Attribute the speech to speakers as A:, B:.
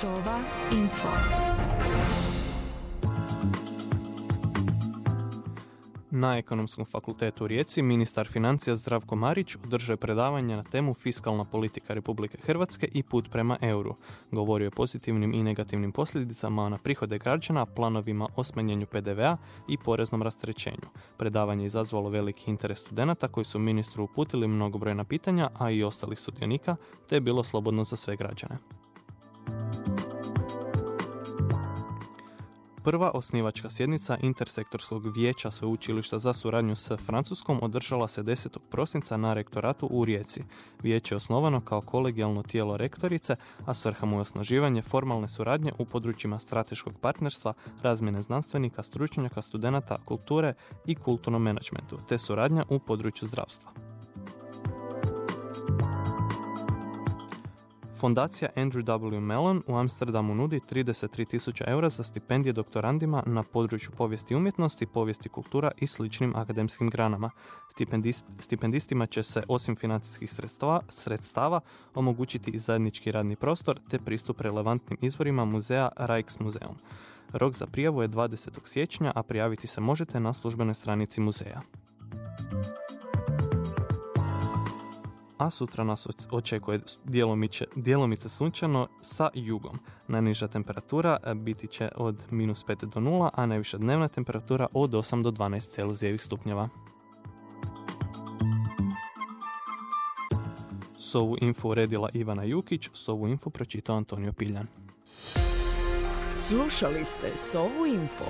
A: Sova Info. Na Ekonomskom fakultetu u Rijeci ministar financija Zdravko Marić održao je predavanje na temu fiskalna politika Republike Hrvatske i put prema euru. Govorio je o pozitivnim i negativnim posljedicama na prihode građana, planovima o smanjenju PDV-a i poreznom rasterećenju. Predavanje je izazvalo veliki interes studenata koji su ministru uputili mnogobrojna pitanja, a i ostalih sudionika, te je bilo slobodno za sve građane. Prva osnivačka sjednica Intersektorskog vijeća sveučilišta za suradnju s Francuskom održala se 10. prosinca na rektoratu u Rijeci. Vijeće je osnovano kao kolegijalno tijelo rektorice, a svrha mu je osnaživanje formalne suradnje u područjima strateškog partnerstva, razmjene znanstvenika, stručnjaka, studenata, kulture i kulturnom menadžmentu, te suradnja u području zdravstva. Fondacija Andrew W. Mellon u Amsterdamu nudi 33.000 eura za stipendije doktorandima na području povijesti umjetnosti, povijesti kultura i sličnim akademskim granama. Stipendist, stipendistima će se osim financijskih sredstava, sredstava omogućiti i zajednički radni prostor te pristup relevantnim izvorima muzeja Rijksmuseum. Rok za prijavu je 20. siječnja, a prijaviti se možete na službenoj stranici muzeja a sutra nas očekuje djelomice sunčano sa jugom. Najniža temperatura e, biti će od minus 5 do 0, a najviša dnevna temperatura od 8 do 12 celzijevih stupnjeva. Sovu info uredila Ivana Jukić, Sovu info pročitao Antonio Piljan.
B: Slušali ste Sovu info.